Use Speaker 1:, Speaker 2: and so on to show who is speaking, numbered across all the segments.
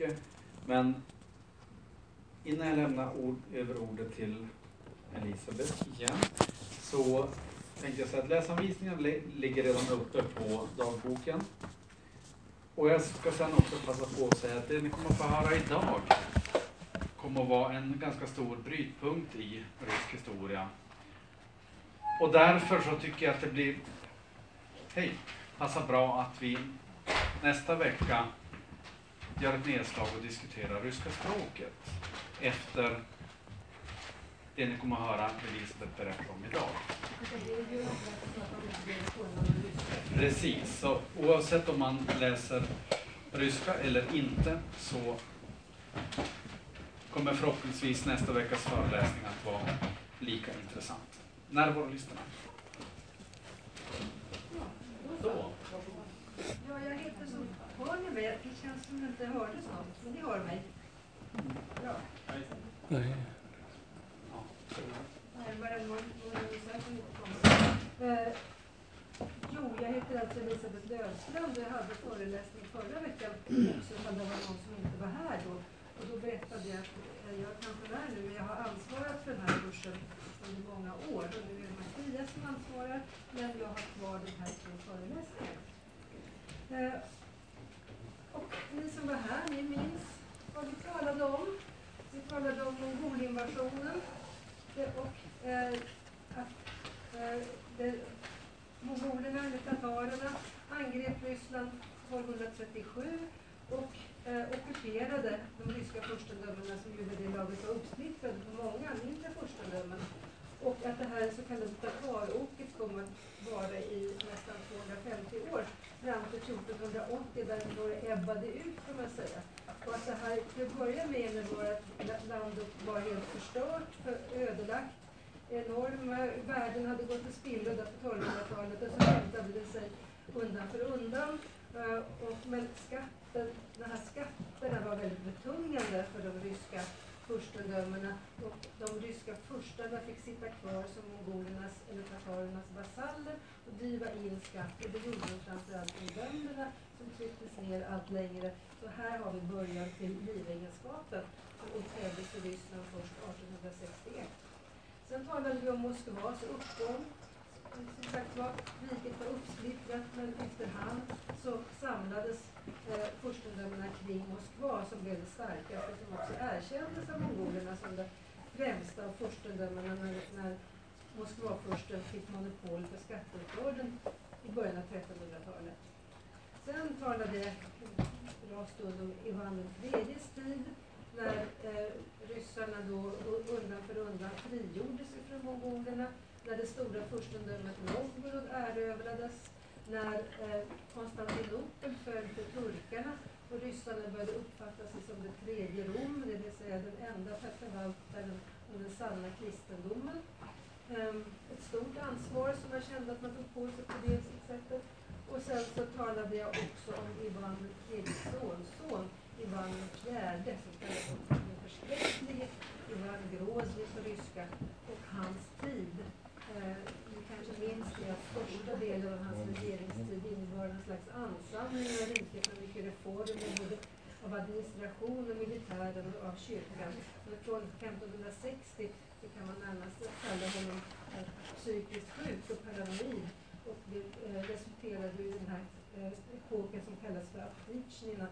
Speaker 1: mycket. Men innan jag lämnar ord, över ordet till Elisabeth igen så tänkte jag säga att läsanvisningen ligger redan uppe på dagboken. Och jag ska sen också passa på att säga att det ni kommer att få höra idag kommer att vara en ganska stor brytpunkt i rysk historia. Och därför så tycker jag att det blir, hej, passar bra att vi nästa vecka gör ett nedslag och diskuterar ryska språket efter det ni kommer att höra Elisabeth berätta om idag. Precis, så oavsett om man läser ryska eller inte så kommer förhoppningsvis nästa veckas föreläsning att vara lika intressant. Närvarolistorna.
Speaker 2: Så, Ja, jag heter som... Hör ni? Det inte hördes något, men ni hör mig. Bra.
Speaker 3: Nej.
Speaker 2: Nej, bara. Eh, jo, jag heter alltså Elisabeth Löfstrand och jag hade föreläsning förra veckan också det var någon som inte var här då. Och då berättade jag att eh, jag är pensionär nu, men jag har ansvarat för den här kursen under många år. Och nu är det Mattias som ansvarar, men jag har kvar de här två föreläsningarna. Eh, och ni som var här, ni minns vad vi talade om. Vi talade om mongolinvasionen och eh, att eh, det, mongolerna, eller tatarerna, angrep Ryssland 1237 och eh, ockuperade de ryska furstendömena som ju vid det laget var uppsplittrade på många mindre furstendömen. Och att det här så kallade tataroket kommer att vara i nästan 250 år fram till 1480 där det ebbade ut kan man säga. Och att det här till att börja med innebar att landet var helt förstört, för ödelagt. Enorma värden hade gått till spillo där på 1200-talet och så hämtade det sig undan för undan. Eh, och, men skatten, de här skatterna var väldigt betungande för de ryska furstendömena och de ryska furstarna fick sitta kvar som mongolernas eller tatarernas vasaller driva in skatt. Och det gjorde de framförallt i bönderna som trycktes ner allt längre. Så här har vi början till livegenskapen som upphävdes i Ryssland först 1861. Sen talade vi om Moskvas uppgång. Som sagt var, riket var uppsplittrat men efterhand så samlades eh, furstendömena kring Moskva som blev det starkaste som också erkändes av mongolerna som det främsta av furstendömena när, när Moskvafursten fick monopol på skatteuppbörden i början av 1300-talet. Sen talade jag en bra stund om Ivan IIIs tid när eh, ryssarna då undan för undan frigjorde sig från mongolerna, när det stora furstendömet Novgorod erövrades, när eh, Konstantinopel föll för turkarna och ryssarna började uppfatta sig som det tredje Rom, det vill säga den enda förvaltaren av den sanna kristendomen. Ehm, ett stort ansvar som jag kände att man tog på sig på det sättet. Och sen så talade jag också om Ivan IIIs sonson, Ivan IV, som kallas den förskräcklige Ivan Grozny på ryska, och hans tid. Eh, ni kanske minns det att första delen av hans regeringstid innebar en slags ansamling av riket med mycket reformer, både av administration och militären och av kyrkan. Men från 1560 så kan man närmast kalla honom psykiskt sjuk och paranoid. Och det eh, resulterade i den här eh, epoken som kallas för Aprichnina,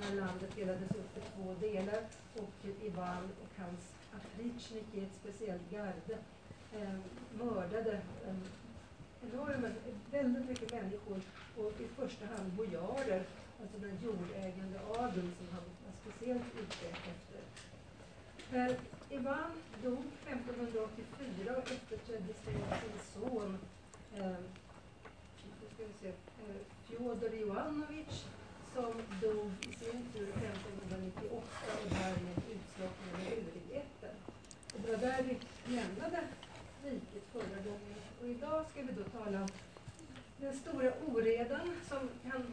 Speaker 2: när landet delades upp i två delar och Ivan och hans apritjniki, ett speciellt garde, eh, mördade eh, enorma, väldigt mycket människor och i första hand bojarer, alltså den jordägande adeln som han var speciellt ute efter. Eh, Ivan dog 1584 och efterträddes av sin son eh, ska vi se, eh, Fjodor Jovanovic som dog i sin tur 1598 och därmed utslocknade med. Och det var där vi lämnade riket förra gången. Och idag ska vi då tala om den stora oredan som kan,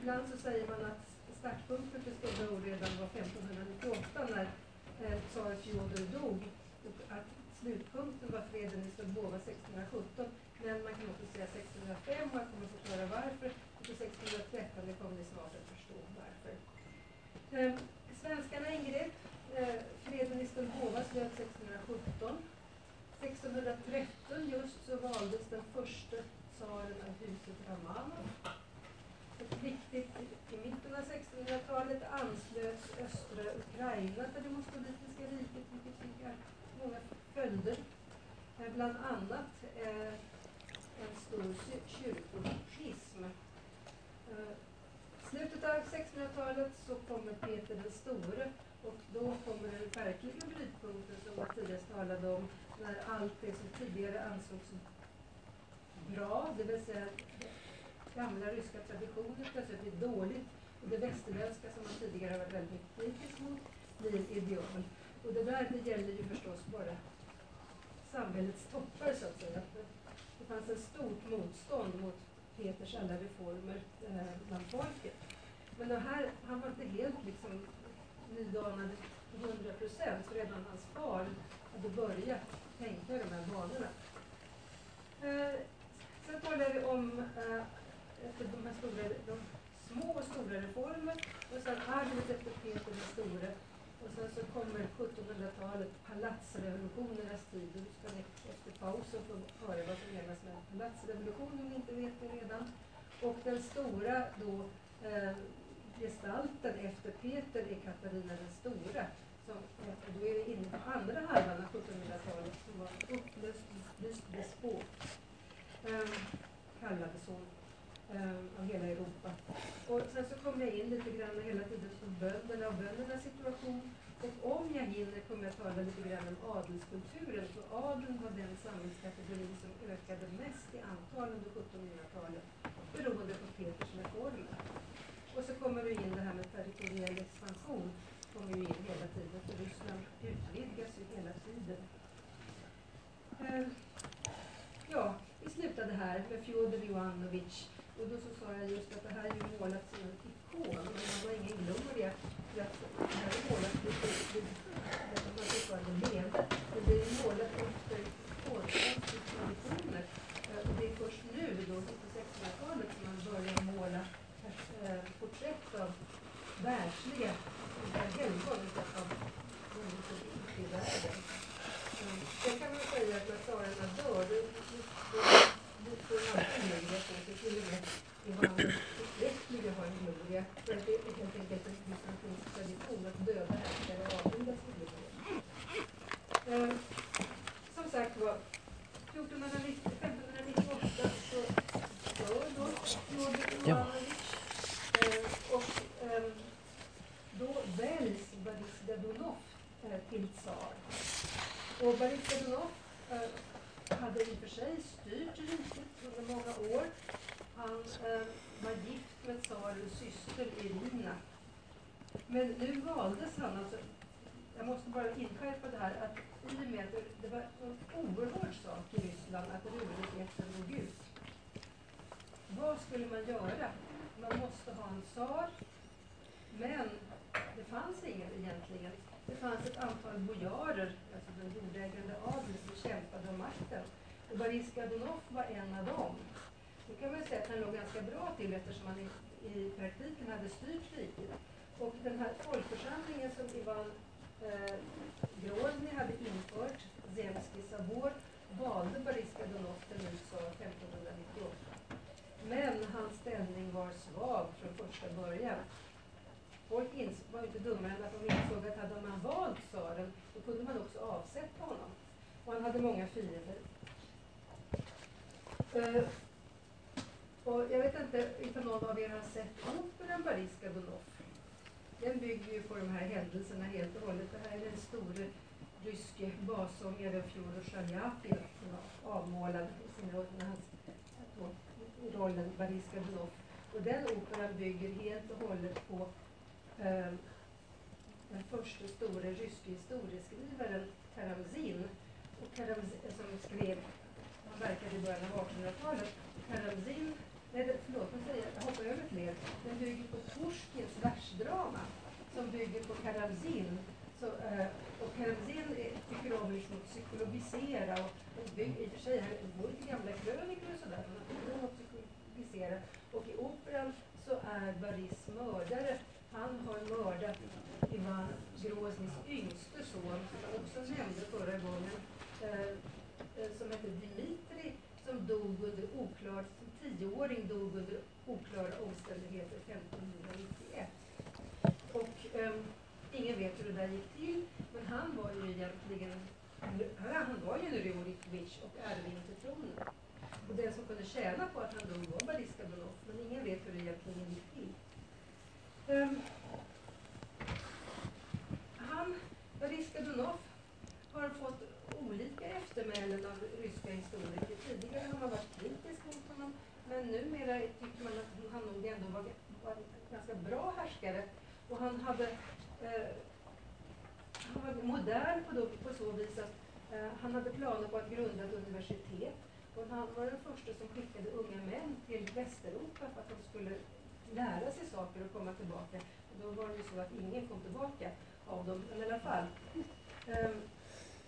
Speaker 2: ibland så säger man att startpunkten för stora oredan var 1598 när eh, tsar Fjodor dog att slutpunkten var freden i Stolbova 1617. Men man kan också säga 1605 och jag kommer att förklara varför. Och 1613 det kommer ni snart att förstå varför. Eh, Svenskarna ingrep. Eh, freden i Stulpova slöts 1617. 1613 just så valdes den första tsaren av huset Ramanov. Ett viktigt, I mitten av 1600-talet anslöts östra Ukraina för det moskovitiska riket, vilket fick många följder. Eh, bland annat eh, en stor kyrkoschism. Eh, slutet av 1600-talet så kommer Peter den store och då kommer den verkliga brytpunkten som Mattias talade om, när allt det som tidigare ansågs bra, det vill säga gamla ryska traditioner plötsligt blir dåligt och det västerländska som man tidigare varit väldigt kritisk mot blir ideal. Och det där det gäller ju förstås bara samhällets toppar så att säga. Det fanns ett stort motstånd mot Peters alla reformer eh, bland folket. Men det här, han var inte helt liksom nydanad till 100 procent, för redan hans far hade börjat tänka i de här banorna. Eh, sen talar vi om eh, efter de här stora, de små och stora reformer och sen arvet efter Peter den store och sen så kommer 1700-talet, palatsrevolutionernas tid. Och ska ni efter pausen få höra vad som menas med palatsrevolutionen. om ni inte vet det redan. Och den stora då eh, gestalten efter Peter är Katarina den stora. Som, eh, då är vi inne på andra halvan av 1700-talet som var upplöst despot. Eh, kallades hon eh, av hela Europa. Och sen så kommer jag in lite grann hela tiden på bönderna och böndernas situation. Och om jag hinner kommer jag tala lite grann om adelskulturen. För adeln var den samhällskategori som ökade mest i antal under 1700-talet beroende på Peters reformer. Och så kommer vi in det här med territoriell expansion. kommer ju in hela tiden, för Ryssland utvidgas ju hela tiden. Eh, ja, vi slutade här med Fjodor Jovanovic och då så sa jag just att det här är ju målat som en ikon, men man har ingen gloria. För att det här är målat lite, lite man fortfarande levde, men det är målat efter konstnärliga traditioner. Eh, och det är först nu, då, på 1600-talet, som man börjar måla eh, porträtt av världsliga eh, helgon av människor i världen. Eh, sen kan man säga att när tsarerna dör, då, då, då får man alltid möjlighet till till och med Johannes förskräcklige har en gloria. För att det är helt enkelt en bysantinsk tradition att döda härskare avbildas i gloria. Eh, som sagt var, 1598 så dör då Fjodor Jovanovic. Eh, och eh, då väljs Boris Godunov eh, till tsar. Och Boris Godunov eh, hade i och för sig styrt riket under många år. Han eh, var gift med tsarens syster Irina. Men nu valdes han, alltså, jag måste bara inskärpa det här, att i och med att det, det var en oerhörd sak i Ryssland att Runerätten dog ut. Vad skulle man göra? Man måste ha en tsar, men det fanns ingen egentligen. Det fanns ett antal bojarer, alltså den jordägande adeln, som kämpade om makten. Och Boris Godunov var en av dem. Nu kan man säga att han låg ganska bra till eftersom han i, i praktiken hade styrt riket. Och den här folkförsamlingen som Ivan eh, Grozny hade infört, Zemski Sabor, valde Boris Godunov till USA 1598. Men hans ställning var svag från första början. Folk var inte dummare än att de insåg att hade man valt tsaren, då kunde man också avsätta honom. Och han hade många fiender. Uh, och jag vet inte om någon av er har sett operan Bariska Godunov. Den bygger ju på de här händelserna helt och hållet. Det här är den store ryske bassångaren Fjodor Shaljapin som var avmålad i sin rollen Bariska Godunov. Och den operan bygger helt och hållet på eh, den första store ryske historieskrivaren Karamzin, och Karamzin som skrev, han verkade i början av 1800-talet. Karamzin, nej förlåt, nu säger jag, hoppar över fler. Den bygger på Torskins versdrama som bygger på Karamzin. Så, eh, och Karamzin eh, tycker om liksom att psykologisera och, och bygger, i och för sig, han går lite gamla krönikor och sådär, men han tycker om att psykologisera. Och i operan så är Baris mördare han har mördat Ivan Groznys yngste son, som jag också nämnde förra gången, eh, eh som hette Dimitri, som dog under oklar, som tioåring dog under oklara omständigheter 1591. Och ehm, ingen vet hur det där gick till, men han var ju egentligen han var ju en Rurikvich och arving till tronen. Och den som kunde tjäna på att han dog var Bariska Donov, men ingen vet hur det egentligen gick till. Um, han, Bariska Donov, har fått olika eftermälen av ryska historiker. Tidigare har man varit kritisk mot honom, men numera tycker man att han nog ändå var, var en ganska bra härskare. Och han hade eh, han var modern på, då, på så vis att eh, han hade planer på att grunda ett universitet. Och han var den första som skickade unga män till Västeuropa för att de skulle lära sig saker och komma tillbaka. Och då var det ju så att ingen kom tillbaka av dem, men i alla fall. Um,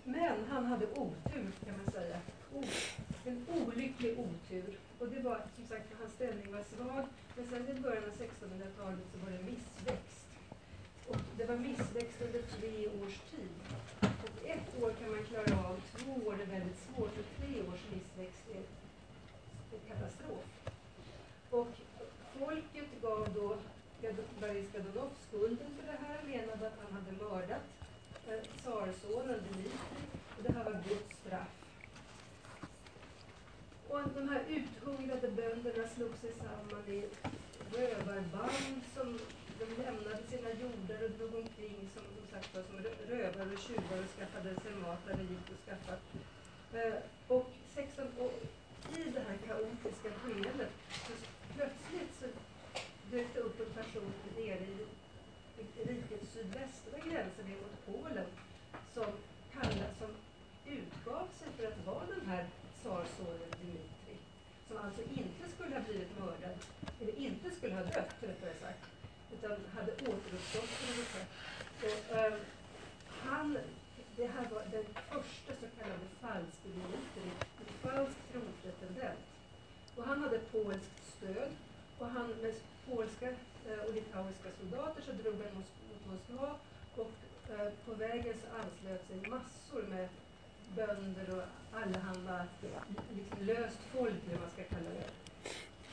Speaker 2: men han hade otur kan man säga. O, en olycklig otur. Och det var som sagt, hans ställning var svag. Men sen i början av 1600-talet så var det missväxt. Och det var missväxt under tre års tid. Och ett år kan man klara av, två år är väldigt svårt och tre års missväxt är en katastrof. Och folket gav då Boris Godunov skulden för det här, menade att han hade mördat eh, tsarsonen Dmitrij och det här var Guds straff. Och de här uthungrade bönderna slog sig samman i rövarband som de lämnade sina jordar och drog omkring som, som, sagt, som rövare och tjuvar och skaffade sig mat där det gick att skaffa. Eh, och, 16, och i det här kaotiska skeendet så plötsligt dök det upp en person nere i, rikets sydvästra gränser ner mot Polen som, kallade, som utgav sig för att vara den här tsarsonen Dmitrij. Som alltså inte skulle ha blivit mördad, eller inte skulle ha dött rättare sagt utan hade återuppstått på något sätt. Och, um, han, det här var den första så kallade falskbevisaren, en falsk tronpretendent. Och han hade polskt stöd och han med polska eh, och litauiska soldater så drog mot, mot, Moskva och eh, på vägen så anslöt sig massor med bönder och allehanda liksom löst folk, eller man ska kalla det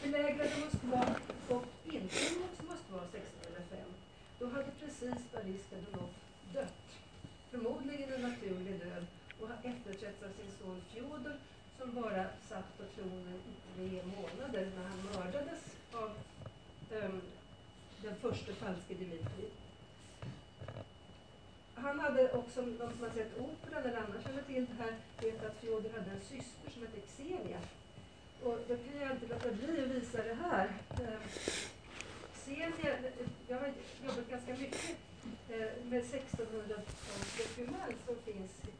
Speaker 2: belägrade Moskva och inte mot Moskva 1605. Då hade precis Boris Godunov dött. Förmodligen en naturlig död och efterträtts av sin son Fjodor som bara satt på tronen i tre månader när han mördades av um, den första falske Dimitri. Han hade också, de som har sett operan eller annars känner till det här, vet att Fjodor hade en syster som hette Xenia och då kan jag inte låta bli att visa det här. Ehm, Xenia, ehm, jag har jobbat ganska mycket eh, med 1600-talsdokument som finns i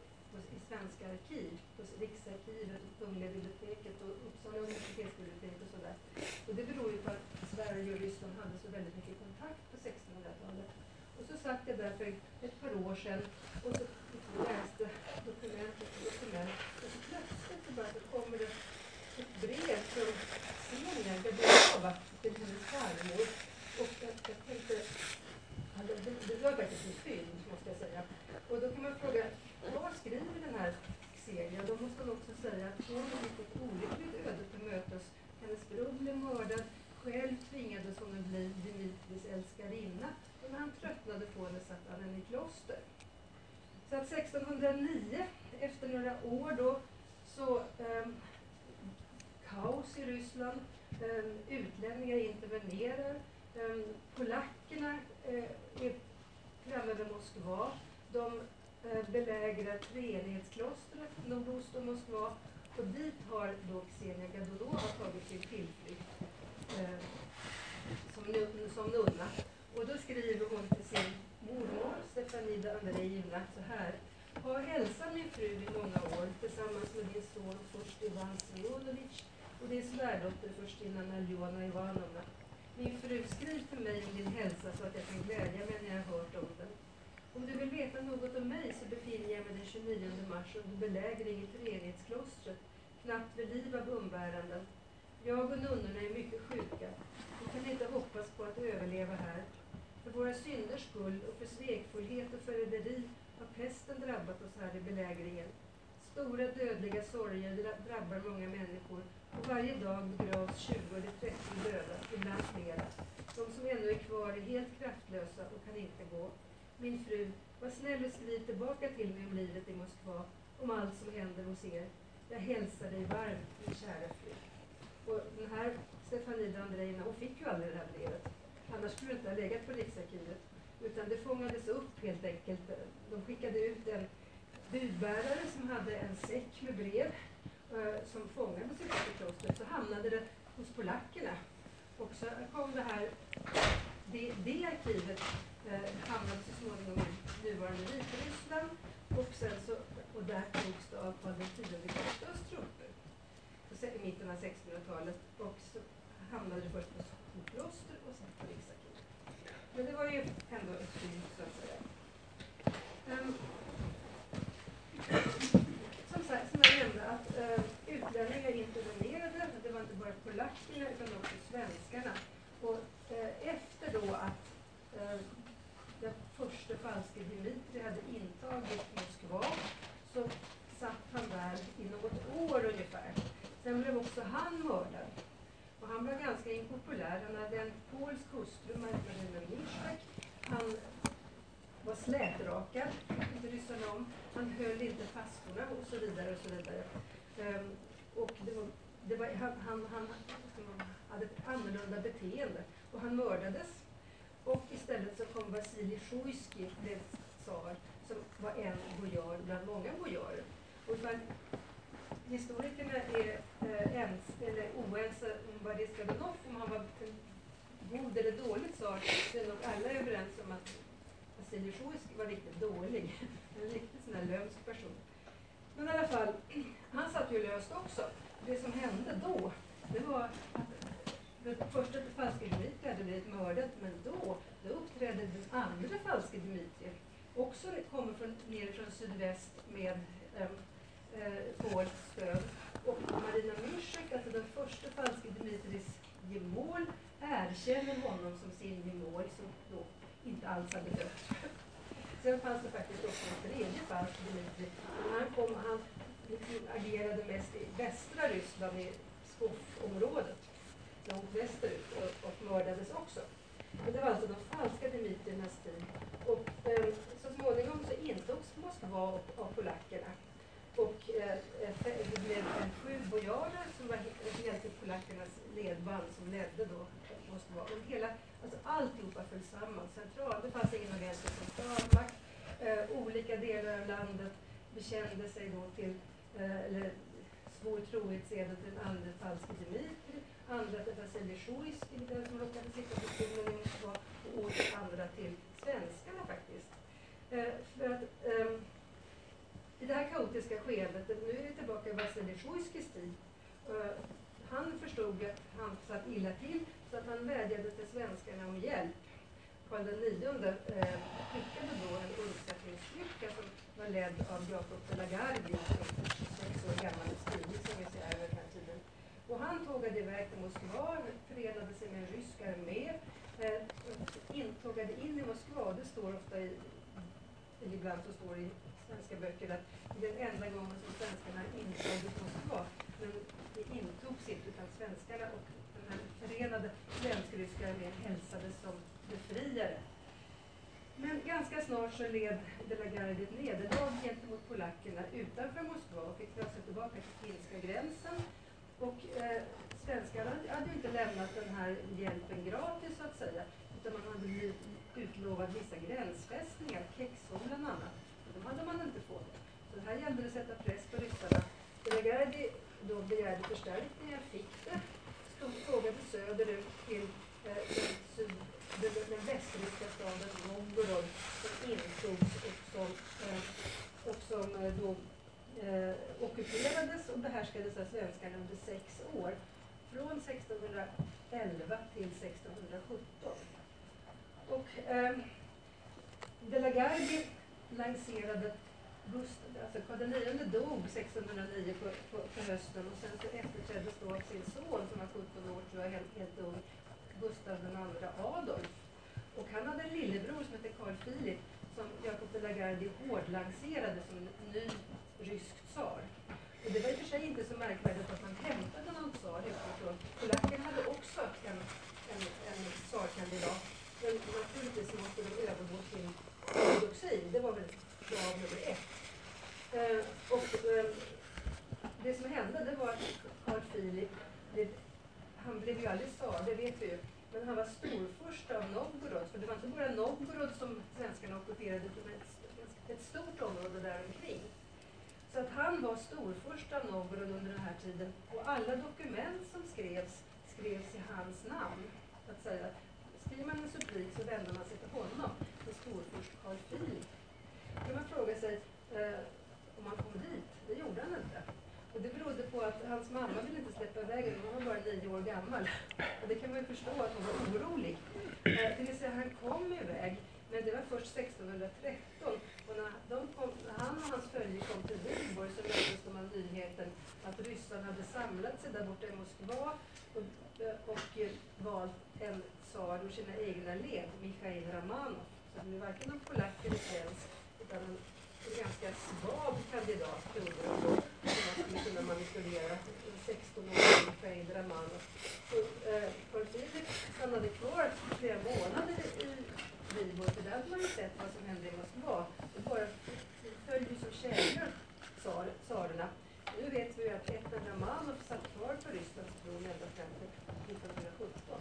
Speaker 2: svenska arkiv, Hos Riksarkivet, Kungliga biblioteket och Uppsala universitetsbibliotek och sådär. Och det beror ju på att Sverige och Ryssland hade så väldigt mycket kontakt på 1600-talet. Och så satt jag där för ett par år sedan och så läste dokument efter dokument och så plötsligt så bara så kommer det ett brev från Xenia Gadorova till hennes farmor. Och jag, jag tänkte, alltså, det, det var faktiskt en fynd måste jag säga. Och då kan man fråga, vad skriver den här Xenia? Då måste man också säga att hon har ett olyckligt öde till mötes. Hennes bror blev mördad, själv tvingades hon att bli Dimitris älskarinna. Och när han tröttnade på henne satte han henne i kloster. Så att 1609, efter några år då, så um, kaos i Ryssland. Ehm, utlänningar intervenerar. Ehm, polackerna eh, är framme vid Moskva. De eh, belägrar treenighetsklostret nordost om Moskva. Och dit har då Xenia Gadolova tagit sin tillflykt eh, som, som nunna. Och då skriver hon till sin mormor Stefanida Andrejevna så här. Ha hälsat min fru i många år tillsammans med din son först Ivan Simonovic och din svärdotter Förstinna Naljona Ivanovna. Min fru, skriv till mig om din hälsa så att jag kan glädja mig när jag har hört om den. Om du vill veta något om mig så befinner jag mig den 29 mars under belägring i Treenighetsklostret, knappt vid liv av umbäranden. Jag och nunnorna är mycket sjuka. Vi kan inte hoppas på att överleva här. För våra synders skull och för svekfullhet och förräderi har pesten drabbat oss här i belägringen. Stora dödliga sorger drabbar många människor och varje dag begravs 20 eller 30 döda, ibland flera. De som ännu är kvar är helt kraftlösa och kan inte gå. Min fru, var snäll och skriv tillbaka till mig om livet i Moskva, om allt som händer hos er. Jag hälsar dig varmt, min kära fru. Och den här Stefanida Andreina, hon fick ju aldrig det här brevet. Annars skulle det inte ha legat på Riksarkivet. Utan det fångades upp helt enkelt. De skickade ut en budbärare som hade en säck med brev eh, som fångades i klostret. Så hamnade det hos polackerna. Och så kom det här, det, det arkivet eh, hamnade så småningom i nuvarande Vitryssland. Och, sen så, och där togs det av Karl X Gustavs trupper i mitten av 1600-talet. Och så hamnade det först på kloster och sen på Riksarkivet. Men det var ju ändå ett fynd så att säga. Um, som sagt, som jag nämnde, att uh, utlänningar intervenerade. Det var inte bara polackerna utan också svenskarna. Och uh, efter då att uh, den första falske Dimitri hade intagit Moskva så satt han där i något år ungefär. Sen blev också han mördad. Och han blev ganska impopulär. Han hade en polsk hustru, Marina Miszek. Han var slätrakad, inte ryssarna om. Han höll inte fastorna och så vidare. och så vidare. Um, och det var, det var, han, han, han hade ett annorlunda beteende och han mördades. Och istället så kom Vasilij Sjujskij, blev tsar, som var en bojar bland många bojarer. Och historikerna är eh, ens, eller oense om Boris Godunov, om han var en god eller dålig tsar, så är nog alla överens om att Vasilij var riktigt dålig. En riktigt sån här lömsk person. Men i alla fall, han satt ju löst också. Det som hände då, det var att den första falske Dmitrij hade blivit mördad, men då, då uppträdde den andra falske Dmitrij, Också kommer från, nerifrån sydväst med eh, Eh, får stöd. Och Marina Mischek, alltså den första falske Dimitris gemål, erkänner honom som sin gemål som då inte alls hade dött. Sen fanns det faktiskt också en tredje falsk Dimitri. Men han, kom, han agerade mest i västra Ryssland, i Skov-området, långt västerut, och, och mördades också. Men det var alltså de falska Dimitriernas tid. Och eh, så småningom så intogs Moskva av polackerna. Och eh, eh det blev en sju bojarer som var helt i polackernas ledband som ledde då eh, Moskva. Och hela, alltså alltihopa föll samman. Central, det fanns ingen ordentlig centralmakt. Eh, olika delar av landet bekände sig då till, eh, eller svor trohetseden till den andra falske Dmitrij, andra till Vasilij Sjujskij, den som råkade sitta på tronen i Moskva, och åter andra till svenskarna faktiskt. Eh, för att, eh, i det här kaotiska skeendet, nu är vi tillbaka i Vasilij tid, eh, han förstod att han satt illa till så att han vädjade till svenskarna om hjälp. Karl IX eh, skickade då en undsättningsstyrka som var ledd av Jakob de la Gardie, som sex år gammal och stilig som vi ser över den här tiden. Och han tågade iväg till Moskva, förenade sig med en rysk armé, eh, intågade in i Moskva. Det står ofta i, ibland så står det i svenska böcker att det är den enda gången som svenskarna intagit Moskva. Men det intogs inte utan svenskarna och den här förenade svensk-ryska armén hälsades som befriare. Men ganska snart så led De la Gardie ett nederlag gentemot polackerna utanför Moskva och fick dra sig tillbaka till finska gränsen. Och eh, svenskarna hade ju inte lämnat den här hjälpen gratis så att säga, utan man hade blivit utlovad vissa gränsfästningar, Kexholm bland annat. Hade man inte fått. Så det här gällde det att sätta press på ryssarna. De la Gardie då begärde förstärkningar, fick det, stod, frågade söderut till eh, den, syd, den, den västryska staden Novgorod som intogs och som, eh, och som eh, då eh, ockuperades och behärskades av svenskarna under sex år. Från 1611 till 1617. Och eh, De la Gardie lanserade Gustav, alltså Karl IX dog 1609 på, på, på hösten och sen så efterträddes då av sin son som var 17 år tror jag, helt, helt ung, Gustav II Adolf. Och han hade en lillebror som hette Carl Philip som Jacob de la Gardie hårdlanserade som en ny rysk tsar. Och det var i och för sig inte så märkvärdigt att man hämtade någon tsar utifrån. Polackerna hade också en, en, en tsarkandidat. Men naturligtvis måste de övergå till ortodoxi. Det var väl krav nummer ett. Eh, och eh, det som hände det var att Carl Philip, det, han blev ju aldrig tsar, det vet vi ju. Men han var storfurste av Novgorod, för det var inte bara Novgorod som svenskarna ockuperade, utan ett, ett stort område där omkring. Så att han var storfurste av Novgorod under den här tiden och alla dokument som skrevs, skrevs i hans namn. Att säga, skriver man en supplik så vänder man sig till honom, storfurst Carl Philip. Då kan man fråga sig eh, om han kom dit. Det gjorde han inte. Och det berodde på att hans mamma ville inte släppa iväg honom, hon var bara nio år gammal. Och det kan man ju förstå att hon var orolig. Eh, det vill säga han kom iväg, men det var först 1613. Och när, de kom, när han och hans följe kom till Viborg så möttes de av nyheten att ryssarna hade samlat sig där borta i Moskva och, och, och valt en tsar ur sina egna led, Mikhail Ramanov. Han det varken någon polack eller svensk, utan en, en ganska svag kandidat, trodde de då, som man skulle kunna manipulera. En 16-årig Mikhail man. Så eh, Carl Philip stannade kvar flera månader i Viborg, för där hade man ju sett vad som hände i Moskva. Det bara följde ju som käglor, tsarerna. Nu vet vi ju att Petra Ramanov satt kvar på Rysslands tron ända fram till 1917.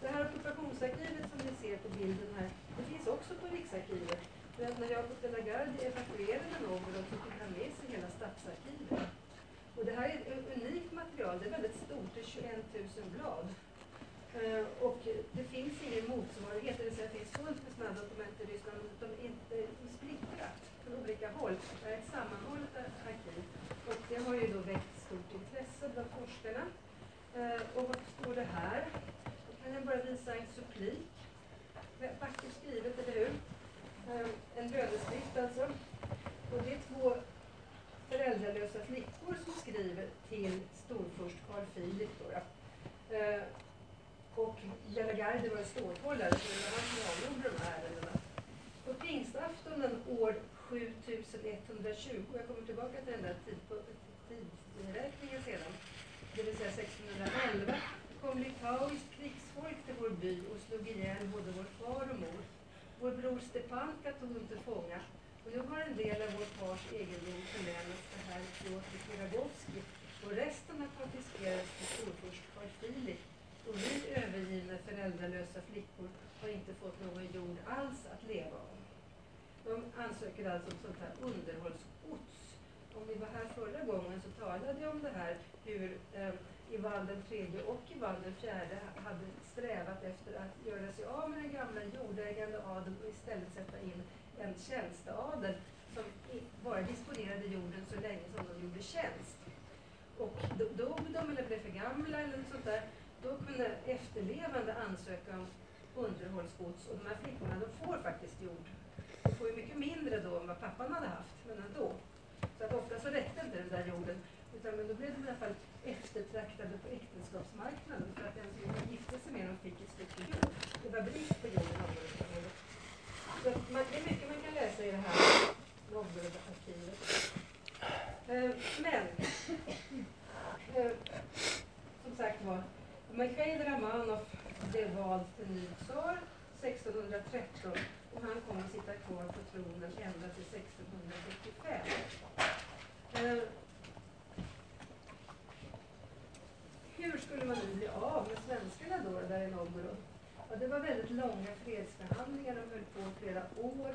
Speaker 2: Det här ockupationsarkivet som ni ser på bilden också på Riksarkivet. Men när Jacob de la Gardie evakuerade Novgorod så fick han med sig hela stadsarkivet. Och det här är ett unikt material, det är väldigt stort, det är 21 000 blad. Eh, och det finns ingen motsvarighet, det vill säga det finns fullt med sådana dokument i Ryssland, men de är inte splittrat från olika håll. Det är ett sammanhållet arkiv. Och det har ju då väckt stort intresse bland forskarna. Eh, och vad står det här? Då kan jag bara visa en supplik. Vackert skrivet, eller hur? Eh, en löneskrift alltså. Och det är två föräldralösa flickor som skriver till storfurst Carl Philip. Då. Eh, och Jalagardi var ju ståthållare, så det var han som avgjorde de här ärendena. På pingstaftonen år 7120, jag kommer tillbaka till den där tidsberäkningen sedan, det vill säga 1611, kom litauiskt krigsfolk till vår by och slog ihjäl både vår far och mor. Vår bror Stepanka tog hon till fånga och nu har en del av vår fars egendom förlänats till herr Piotr Piragovski och resten har konfiskerats till storfurst Carl Philip och vi övergivna föräldralösa flickor har inte fått någon jord alls att leva av. De ansöker alltså om sånt här underhållsgods. Om ni var här förra gången så talade jag om det här hur eh, Ivan den tredje och Ivan den fjärde hade strävat efter att göra sig av med den gamla jordägande adeln och istället sätta in en tjänsteadel som bara disponerade jorden så länge som de gjorde tjänst. Och dog de eller blev för gamla eller något sånt där, då kunde efterlevande ansöka om underhållsgods och de här flickorna de får faktiskt jord. De får ju mycket mindre då än vad pappan hade haft, men ändå. Så att ofta så räckte inte den där jorden. Utan, men då blev de i alla fall eftertraktade på äktenskapsmarknaden för att den som ville gifta sig med dem fick ett stycke jord. Det var brist på jord i området. Så man, det är mycket man kan läsa i det här Novgorod-arkivet. Eh, men, eh, som sagt var, Mikhail Ramanov blev vald till ny tsar 1613 och han kommer att sitta kvar på tronen ända till 1675. Eh, hur skulle man nu bli av med svenskarna då, där i Novgorod? Ja, det var väldigt långa fredsförhandlingar, de höll på i flera år.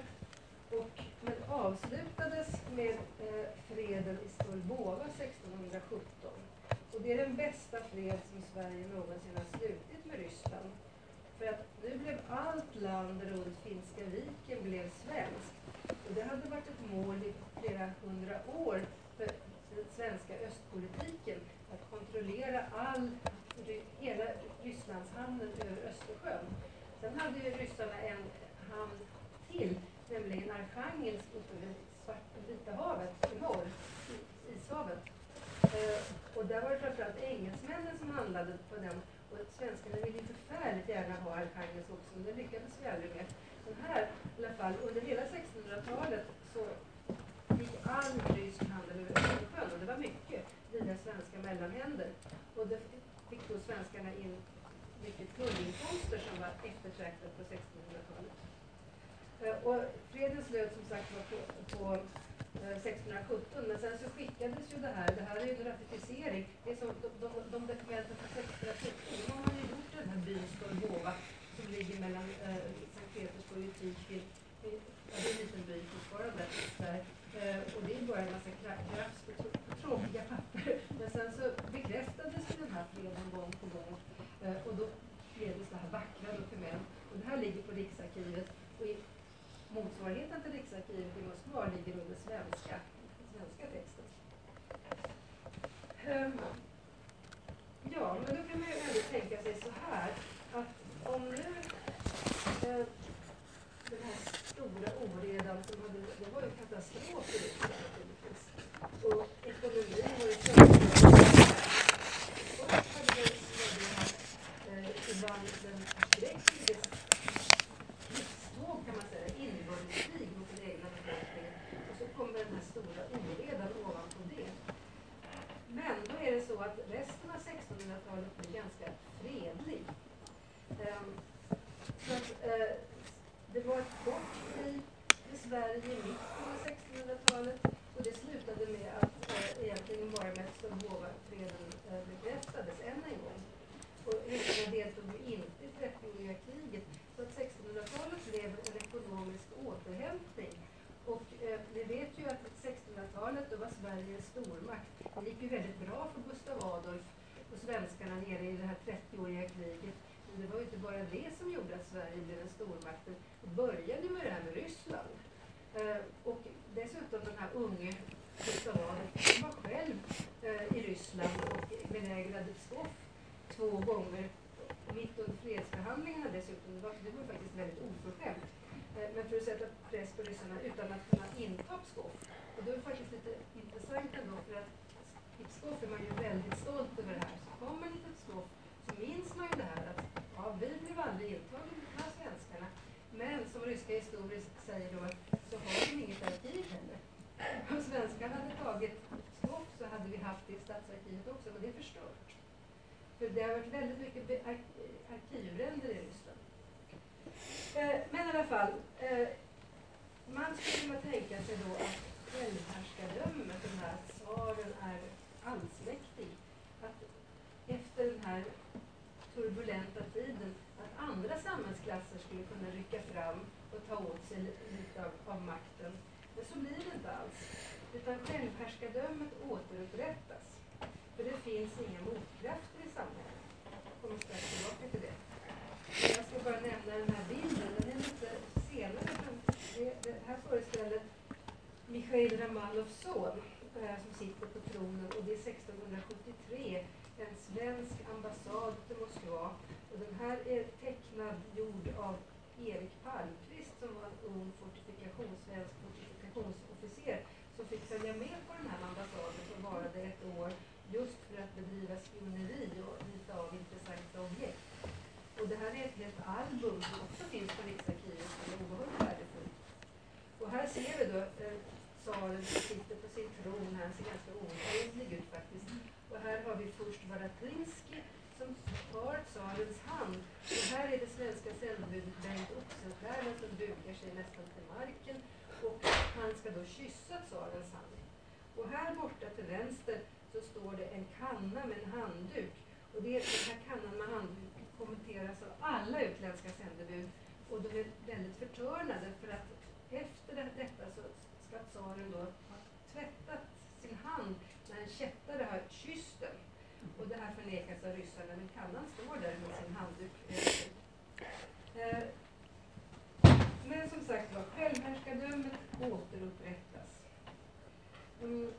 Speaker 2: Och, men avslutades med eh, freden i Stolbova 1617. Och det är den bästa fred som Sverige någonsin har slutit med Ryssland. För att nu blev allt land runt Finska viken blev svenskt. Och det hade varit ett mål i flera hundra år för den svenska östpolitiken kontrollera all, hela Rysslandshamnen över Östersjön. Sen hade ju ryssarna en hamn till, nämligen Arkhangelsk uppe vid Vita havet i norr, Ishavet. Eh, och där var det framförallt engelsmännen som handlade på den. Och svenskarna ville ju förfärligt gärna ha Arkhangelsk också, men det lyckades vi aldrig med. Men här, i alla fall, under hela 1600-talet så gick all rysk handel över Östersjön och det var mycket via svenska mellanhänder. Och det fick då svenskarna in mycket tullinkomster som var eftertraktat på 1600-talet. Eh, och freden slöt som sagt var på, på eh, 1617 men sen så skickades ju det här, det här är ju en ratificering, det är som de, de, de dokumenten från 1617, då har man ju gjort den här byn Skolbova som ligger mellan eh, Sankt Petersburg och Tichvil. Det är en liten by fortfarande där. Eh, och det är bara en massa kra- krafts på, tråkiga papper. Men sen så bekräftades ju den här freden gång på gång. Eh, och då blev det så här vackra dokument. Och det här ligger på Riksarkivet. Och i motsvarigheten till Riksarkivet i Moskva ligger under svenska, svenska texten. Ehm, ja, men då kan man ju ändå tänka sig så här att om nu eh, den här stora oredan som hade, det var ju katastrof i Ryssland naturligtvis. Och ekonomin var ju sönderslagen. Först hade vi hade vi haft eh, Ivan den förskräckliges krigståg kan man säga, inbördeskrig mot den egna befolkningen. Och så kommer den här stora oredan ovanpå det. Men då är det så att resten av 1600-talet blir ganska fredlig. Um, så att, uh, det var ett kort krig i Sverige i mitten av 1600-talet och det slutade med att eh, egentligen bara med att Stolbova-freden eh, bekräftades än en gång. Och ryssarna deltog ju inte i 30-åriga kriget. Så att 1600-talet blev en ekonomisk återhämtning. Och eh, vi vet ju att 1600-talet, då var Sverige en stormakt. Det gick ju väldigt bra för Gustav Adolf och svenskarna nere i det här 30-åriga kriget. Men det var ju inte bara det som gjorde att Sverige blev en stormakt. Det började med det här med Ryssland. Eh, och dessutom den här unge Gustav Adolf, han var själv eh, i Ryssland och belägrade Pskov två gånger. Mitt under fredsförhandlingarna dessutom. Det var, det var faktiskt väldigt oförskämt. Eh, men för att sätta press på ryssarna utan att kunna inta Pskov. Och det är faktiskt lite intressant ändå för att i Pskov är man ju väldigt stolt över det här. Så kommer man till Pskov så minns man ju det här att ja, vi blev aldrig intagna av svenskarna. Men som ryska historier säger då att så har de inget arkiv heller. Om svenskarna hade tagit stopp så hade vi haft det i stadsarkivet också, men det är förstört. För det har varit väldigt mycket arkivbränder ar- arkivränder i Ryssland. Eh, men i alla fall, eh, man skulle kunna tänka sig då att självhärskardömet, den här tsaren är allsmäktig, att efter den här turbulenta tiden, att andra samhällsklasser skulle kunna rycka fram ta åt sig lite av, av makten. Men så blir det inte alls. Utan självhärskardömet återupprättas. För det finns inga motkrafter i samhället. Jag kommer strax tillbaka till det. Jag ska bara nämna den här bilden. Den är lite senare. Det, det här föreställer Michail Ramalovs son eh, som sitter på tronen och det är 1673 en svensk ambassad till Moskva. Och den här är tecknad, gjord av Erik Palm som var en ung fortifikation, svensk fortifikationsofficer som fick följa med på den här ambassaden som varade ett år just för att bedriva spioneri och rita av intressanta objekt. Och det här är ett helt album som också finns på Riksarkivet som är oerhört värdefullt. Och här ser vi då eh, tsaren som sitter på sin tron. Han ser ganska otrevlig ut faktiskt. Och här har vi först Varatrinski som tar tsarens hand. Och här är det svenska sändebudet Bengt Oxenstierna som bugar sig nästan till marken. Och han ska då kyssa tsarens hand. Och här borta till vänster så står det en kanna med en handduk. Och det, den här kannan med handduk kommenteras av alla utländska sändebud. Och de är väldigt förtörnade för att efter detta så ska tsaren då ha tvättat sin hand när en kättare har kysst den. Och det här förnekas av ryssarna, men kannan står där med sin handduk över sig. Eh, Men som sagt var, självhärskardömet återupprättas. Mm.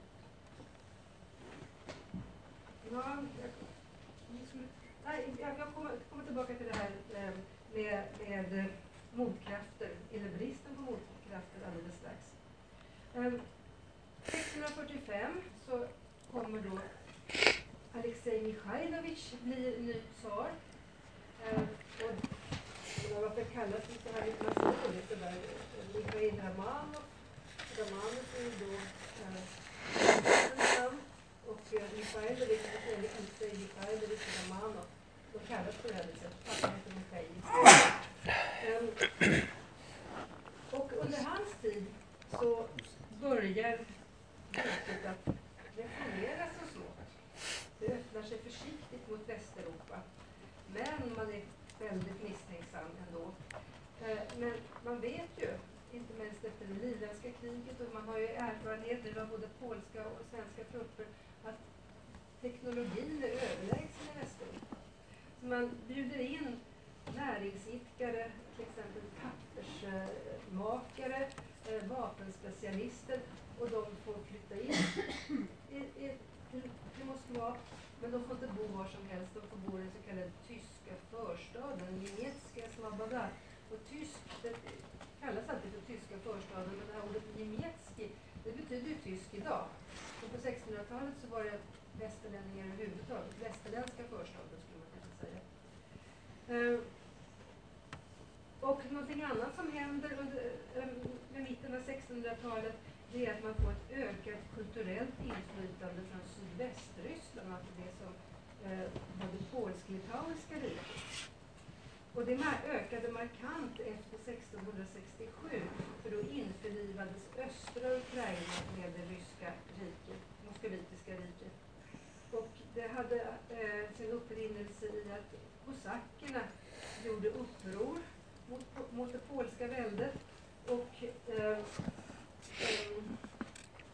Speaker 2: Ja, jag, vi nej, jag, jag kommer, kommer tillbaka till det här eh, med, med eh, motkrafter, eller bristen på motkrafter alldeles strax. Eh, 1645 så kommer då Alexej Mikhailovich blir ny tsar. Eh, och varför kallas det så här? Man säger det. Eh, Mikhail Romanov. Romanov är ju då eh. Och eh, Mikhailovich, eller Alexej Mikhailovich Romanov. De kallas på det här viset. Pappa heter och under hans tid så börjar riket att reformeras så smått. Det öppnar sig försiktigt mot Västeuropa. Men man är väldigt misstänksam ändå. Eh, men man vet ju, inte minst efter det liländska kriget och man har ju erfarenheter av både polska och svenska trupper, att teknologin är överlägsen i Västeuropa. Så man bjuder in näringsidkare, till exempel pappersmakare, eh, vapenspecialister och de får flytta in i, i, till, till Moskva. Men de får inte bo var som helst, de får bo i den så kallade tyska förstaden, Niemiecka Sloboda. Och tysk, det kallas alltid för tyska förstaden, men det betyder ju tysk idag. Och på 1600-talet så var det västerlänningar överhuvudtaget, västerländska förstaden skulle man kanske säga. Ehm, och någonting annat som händer under ehm, med mitten av 1600-talet det är att man får ett ökat kulturellt inflytande från Sydvästryssland, alltså det som eh, var det polsk-litauiska riket. Och det ökade markant efter 1667, för då införlivades östra Ukraina med det ryska riket, moskovitiska riket. Och det hade eh, sin upprinnelse i att kosackerna gjorde uppror mot, mot det polska väldet och eh, eh,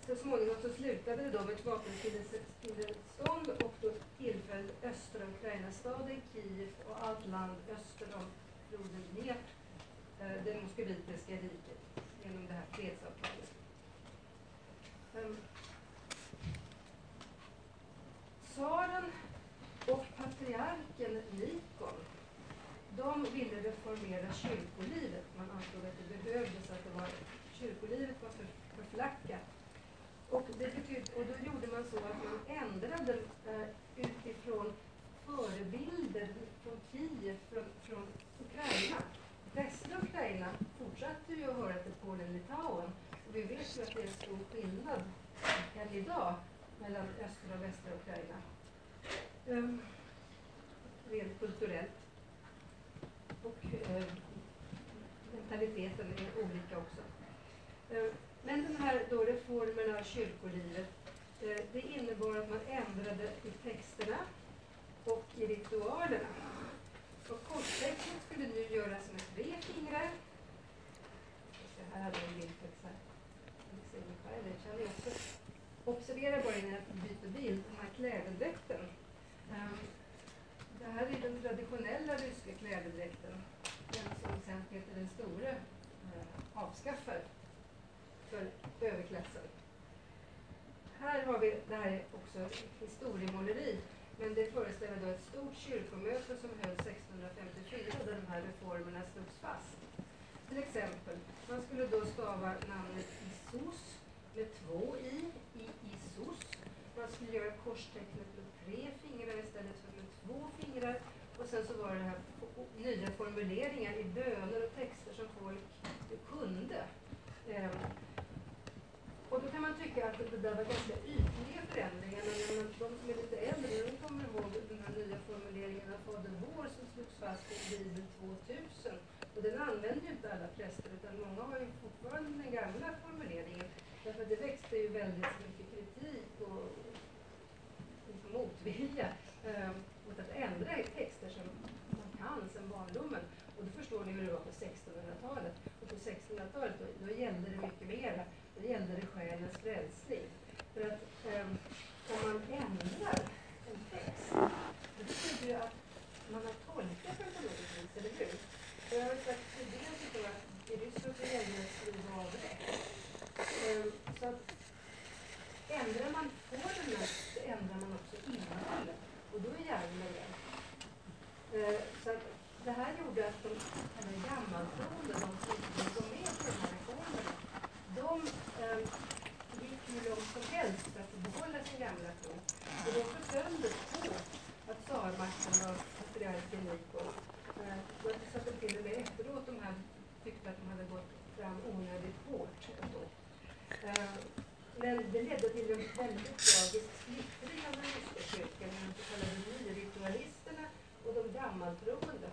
Speaker 2: så småningom så slutade det då med ett vapenstillestånd och då tillföll östra Ukraina-staden Kiev och allt land öster om floden ner eh, det moskovitiska riket genom det här fredsavtalet. Ehm, tsaren och patriarken Nikon de ville reformera kyrkolivet. Man ansåg att det behövdes, att det var, kyrkolivet var för, förflackat. Och, det betyd, och då gjorde man så att man ändrade eh, Bilden från Kiev, från, från Ukraina. Västra Ukraina fortsatte ju att höra till Polen-Litauen. Och vi vet ju att det är stor skillnad än idag mellan östra och västra Ukraina. Um, rent kulturellt. Och um, mentaliteten är olika också. Um, men den här då reformen av kyrkolivet, uh, det innebar att man ändrade i texterna och i ritualerna. Och korstecknet skulle nu göras med tre fingrar. Så här hade jag en bild på exakt. Alexej också Observera bara innan jag byter bild, den här klädedräkten. Um, det här är den traditionella ryska klädedräkten, den som sen Peter den store uh, avskaffar för överklassen. Här har vi, det här är också historiemåleri, men det föreställer då ett stort kyrkomöte som hölls 1654 där de här reformerna slogs fast. Till exempel, man skulle då stava namnet Isos med två i, i Isos. Man skulle göra korstecknet med tre fingrar istället för med två fingrar. Och sen så var det här nya formuleringar i böner och texter som folk kunde. Eh, då kan man tycka att det där var ganska ytliga förändringar, men de som är lite äldre, de kommer ihåg den här nya formuleringen av Fader vår som slogs fast i Bibeln 2000. Och den använder ju inte alla präster, utan många har ju fortfarande den gamla formuleringen. Därför att det växte ju väldigt mycket kritik och liksom motvilja eh, mot att ändra i texter som man kan sedan barndomen. Och då förstår ni hur det var på 1600-talet. Och på 1600-talet då, då gällde det mycket mera. Då gällde det själens frälsning. För att eh, om man ändrar en text, det betyder ju att man har tolkat den på något vis, eller hur? Och jag har sagt tidigare tycker jag att i Ryssland så gäller det att skriva av rätt. Eh, så att ändrar man formen så ändrar man också innehållet. Och då är hjärnan rädd. Eh, så att det här gjorde att de här gammaltroende, de som inte går med på de här reformerna, de eh, gick hur långt som helst för att få behålla sin gamla tro. Och de förföljdes makten av patriarken Nikos. Eh, Jag satte till och med efteråt de här tyckte att de hade gått fram onödigt hårt. ändå. Eh, Men det ledde till en väldigt tragiskt splittring av den ryska kyrkan de så kallade nyritualisterna och de gammaltroende.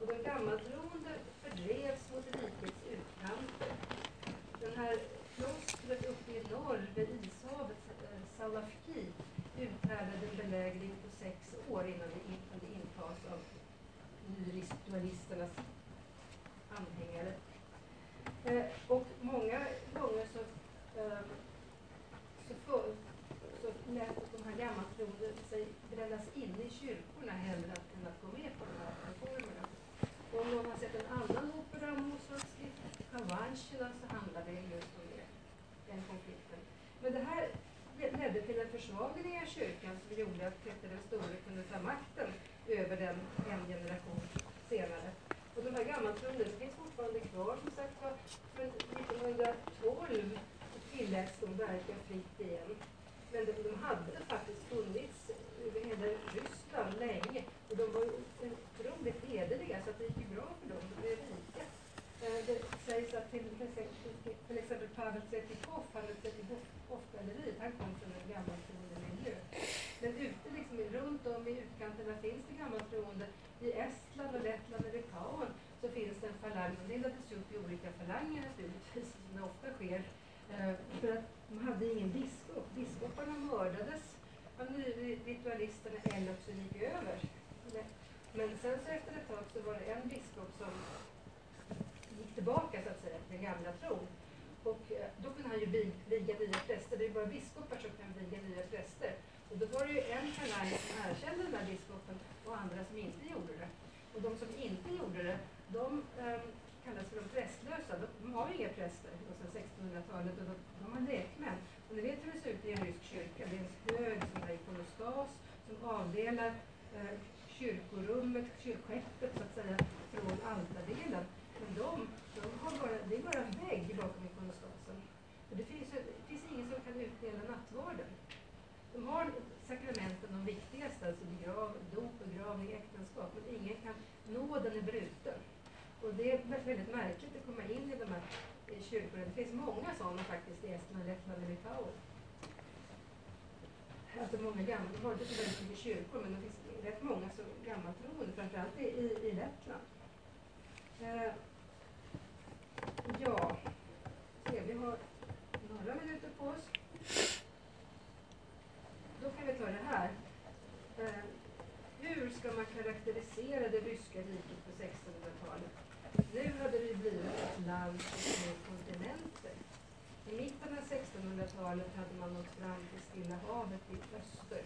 Speaker 2: Och de gammaltroende fördrevs mot rikets utkanter. Den här klostret uppe i norr vid Ishavet, eh, Salafki, uthärdade en belägring på sex år innan det in- kunde intas av nyritualisternas anhängare. Eh, och många gånger så, eh, så, för, så lät de här gammaltroende sig brännas in i kyrkorna hellre än att gå med på de här reformerna. Och om någon har sett en annan opera av Mussorgsky, Kavanchina, så handlar det just om det, den konflikten. Men det här le- ledde till en försvagning av kyrkan som gjorde att Peter den store kunde ta makten över den en generation senare. Och de här gammaltroende finns fortfarande kvar som sagt var. Men 1912 tilläts de verka fritt igen. Men de, de hade faktiskt funnits över hela Ryssland länge. Och de var ju otroligt hederliga så att det gick ju bra för dem. De blev rika. Eh, Det sägs att till, till exempel- till exempel Pavel Tretjikov, Pavel Tretjikov-galleriet, han kom från en gammaltroende miljö. Men ute liksom, i- runt om i utkanterna finns det gammaltroende. I Estland och Lettland och Litauen så finns det en falang. De delades upp i olika falanger naturligtvis, som det ofta sker. Eh, för att de hade ingen biskop. Biskoparna mördades av ny- ritualisterna eller också gick över. Men sen så efter ett tag så var det en biskop som gick tillbaka så att säga till den gamla tron. Och eh, då kunde han ju bi- viga nya präster. Det är bara biskopar som kan viga nya präster. Och då var det ju en falang som erkände den här biskopen och andra som inte gjorde det. Och de som inte gjorde det, de ehm, kallas för de prästlösa. De, de har ju inga präster sedan 1600-talet och de, de har lekmän. Och ni vet hur det ser ut i en rysk kyrka. Det är en hög sån här ikonostas som avdelar eh, kyrkorummet, kyrkskeppet så att säga, från altardelen. Men de, de har bara, det är bara en vägg bakom ikonostasen. För det finns, det finns ingen som kan utdela nattvarden. De har sakramenten, de viktigaste, alltså begrav, dop, begravning, äktenskap, men ingen kan, nåden är bruten. Och det är väldigt märkligt att komma in i de här eh, kyrkorna. Det finns många sådana faktiskt i Estland, Lettland och Litauen. Alltså många gamla, de har inte så väldigt mycket kyrkor, men det finns rätt många som gammaltroende, framförallt i, i, i Lettland. Eh, ja, se, vi har några minuter på oss. Då kan vi ta det här. Eh, hur ska man karaktärisera det ryska riket på 1600-talet? Nu hade det blivit ett land på två kontinenter. I mitten av 1600-talet hade man nått fram till Stilla havet i öster.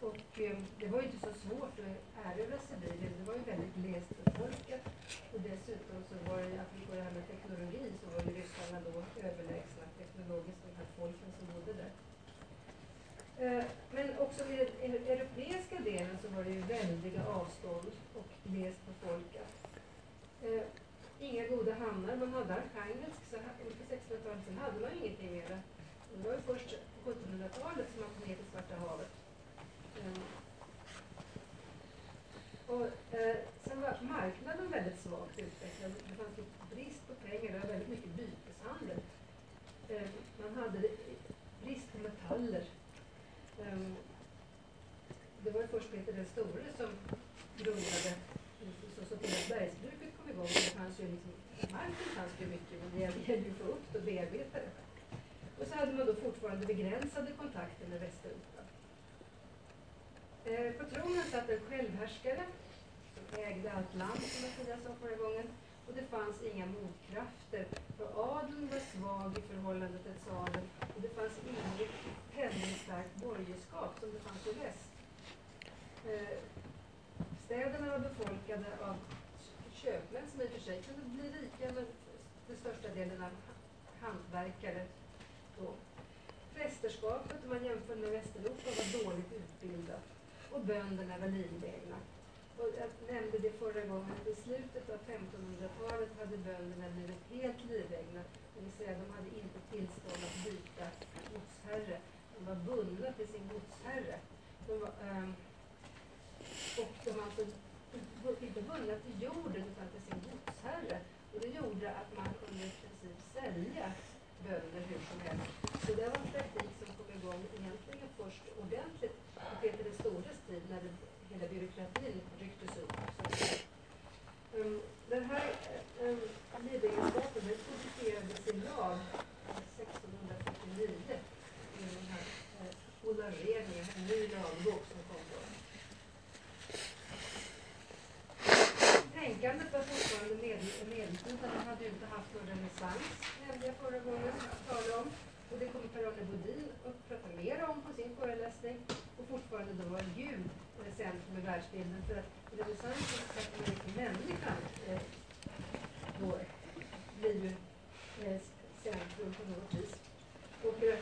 Speaker 2: Och eh, det var ju inte så svårt att erövra Sibirien. Det var ju väldigt glest befolkat. Och dessutom så var det, apropå det här med teknologi, så var ju ryssarna då överlägsna teknologiskt, de här folken som bodde där. Eh, också i den e- europeiska delen så var det ju väldiga avstånd och glest befolkat. Eh, Inga goda hamnar. Man hade Arkhangelsk så på 1600-talet, sen hade man ju ingenting mer. Det var ju först på 1700-talet som man kom ner till Svarta havet. Eh, Och, eh, sen var marknaden väldigt svagt utvecklad. Det fanns ju brist på pengar, det var väldigt mycket byteshandel. Eh, man hade brist på metaller. Eh, det var ju först Peter den store som grundade så, så till att bergsbruket kom igång. Det fanns ju liksom, marken fanns ju mycket, men det gällde ju att få upp det och bearbeta det. Och så hade man då fortfarande begränsade kontakter med Västeuropa. Eh, på tronen satt en självhärskare som ägde allt land, som Mattias sa förra gången. Och det fanns inga motkrafter. För adeln var svag i förhållande till tsaren. Och det fanns inget penningstarkt borgerskap som det fanns i väst. Eh, städerna var befolkade av köpmän som i och för sig kunde bli rika, men till största delen av hantverkare. Då. Prästerskapet, om man jämför med Västeuropa, var dåligt utbildat och bönderna var livegna. Och jag nämnde det förra gången, att i slutet av 1500-talet hade bönderna blivit helt livegna, det vill säga de hade inte tillstånd att byta godsherre. De var bundna till sin godsherre. De var, ehm, och de var alltså inte bundna till jorden utan till sin godsherre. Och det gjorde att man kunde i princip sälja bönder hur som helst. Så det var en praktik som kom igång egentligen först ordentligt på Peter den stores tid när det, hela byråkratin rycktes upp. Så att säga. Um, den här um, livegenskapen den kodifierades i lag 1649 i den här uh, Ola Renius, en ny lagbok som kom då. Tänkandet var fortfarande medel, medeltida, den hade ju inte haft någon renässans, nämnde jag förra gången jag talade om. Och det kommer Per-Arne Bodin att prata mer om på sin föreläsning. Och fortfarande då var Gud eh, centrum i världsbilden. För att renässansen sätter man inte människan eh, då blir ju eh, centrum på något vis. Och, eh,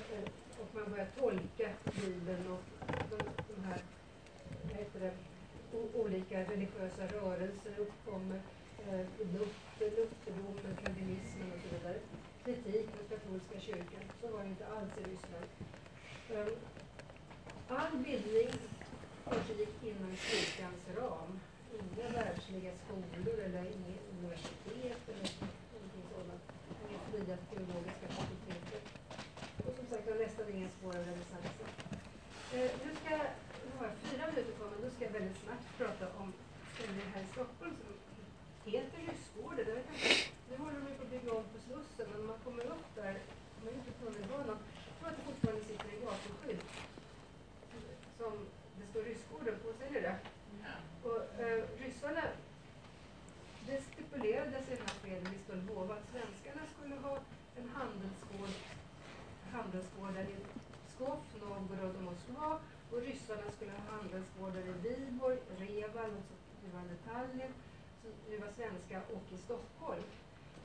Speaker 2: och man börjar tolka Bibeln och de, de här, vad heter det, o- olika religiösa rörelser uppkommer. Eh, Luther, Lutherdomen, kalvinismen och så vidare. Kritik mot katolska kyrkan. Så var det inte alls i Ryssland. Eh, All bildning försiggick inom kyrkans ram. Inga världsliga skolor eller inga universitet eller någonting sådant. Inga fria teologiska fakulteter. Och som sagt, det var nästan inga spår av renässansen. Eh, nu ska nu har jag fyra minuter på mig, då ska jag väldigt snabbt prata om ställen här i Stockholm som heter Ryssgården. Jag vet inte, Nu håller de ju på att bygga om på Slussen, men när man kommer upp där, om man inte tunnelbanan, jag tror att det fortfarande sitter en gatuskylt som det står Ryssgården på, säger det? Och eh, ryssarna, det stipulerades i den här freden i Stolbova att svenskarna skulle ha en handelsgård, handelsgårdar i Pskov, Novgorod och Moskva och ryssarna skulle ha handelsgårdar i Viborg, Reval, alltså nuvarande Tallinn, som nu var svenska, och i Stockholm.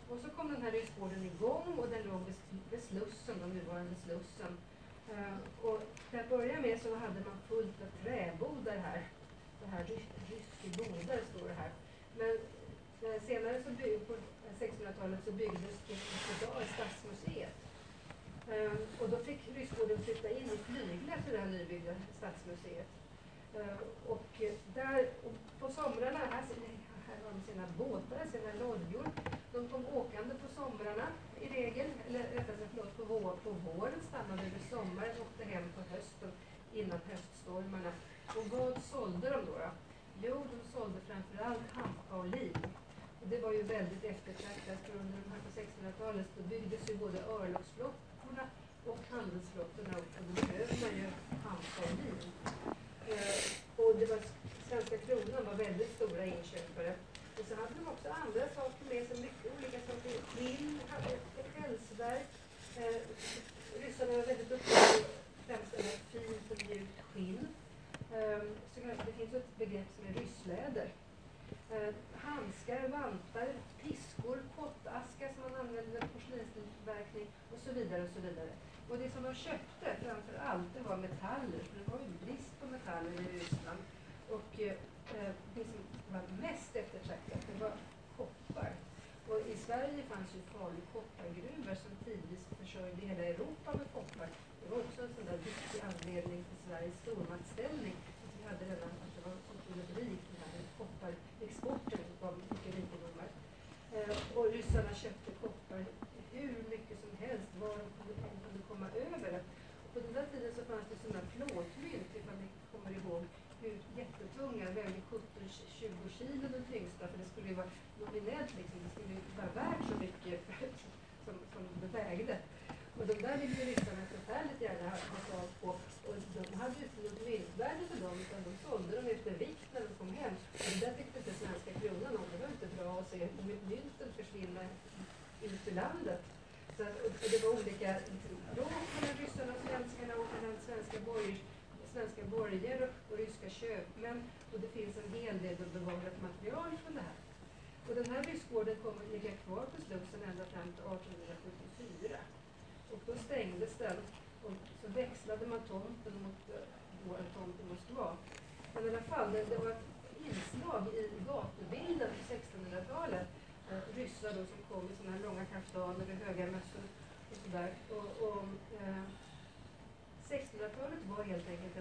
Speaker 2: Och så kom den här ryssgården igång och den låg vid, vid Slussen, den nuvarande Slussen. Eh, och till att börja med så hade man fullt av träbodar här. Det här ryskebodar står det här. Men eh, senare så bygg, på 1600-talet så byggdes idag Stadsmuseet. Um, ehm, och då fick Ryssboden flytta in i flyglar till det här nybyggda Stadsmuseet. Uh, och där och på somrarna, här, här har de sina båtar, sina lodjor. De kom åkande på somrarna i regel, eller rättare sagt förlåt, på, vår, på våren, stannade över sommaren och åkte hem på hösten innan höststormarna. Och vad sålde de då? då? Jo, de sålde framförallt hampa och lin. Och det var ju väldigt eftertraktat för under de här på 1600-talet då byggdes ju både örlogsflottorna och handelsflottorna upp och då behövde man ju hampa och lin. Eh, och det var, svenska kronan var väldigt stora inköpare. Och så hade de också andra saker med sig, mycket olika saker. Skinn, hade ett pälsverk. Eh, ryssarna var väldigt duktiga på att framställa fint och mjukt skinn. Ehm, så kanske det finns ett begrepp som är ryssläder. Eh, handskar, vantar, piskor, pottaskar som man använde vid porslinstillverkning och så vidare och så vidare. Och det som de köpte framför allt det var metaller, för det var ju brist på metaller i Ryssland. Och eh, eh, det som var mest eftertraktat det var koppar. Och i Sverige fanns ju Falu koppargruvor som tidvis försörjde hela Europa med koppar. Det var också en sån där viktig anledning till Sveriges stormaktsställning. Att vi hade denna, att det var så otroligt rikt, den här kopparexporten gav mycket rikedomar. Eh, och ryssarna köpte koppar hur mycket som helst, var de kunde, än kunde komma över det. Och på den där tiden så fanns det sådana plåtmynt, ifall ni kommer ihåg, hur jättetunga, vägde 17-20 kilo den tyngsta, för det skulle ju vara nominellt liksom, det skulle ju vara värt så mycket som, som ägde. Och de där ville ju ryssarna förfärligt gärna ha tag på. Och de hade ju inte något myntvärde för dem, utan de sålde dem efter vikt när de kom hem. Och det där tyckte inte svenska kronan om. Det var inte bra att se mynten försvinna ut ur landet. Så, att- och det var olika liksom, bråk mellan ryssarna och svenskarna och mellan svenska borger svenska borgare och, ryska köpmän och det finns en hel del bevarat material från det här. Och den här ryskgården kommer att ligga kvar på Slussen ända fram till 1800. Då stängdes den och så växlade man tomten mot eh, då en tomt i Moskva. Men i alla fall, det, det var ett inslag i gatubilden på 1600-talet. Eh, ryssar då som kom i sådana här långa kaftaner och höga mössor och sådär. Och, och, eh, 1600-talet var helt enkelt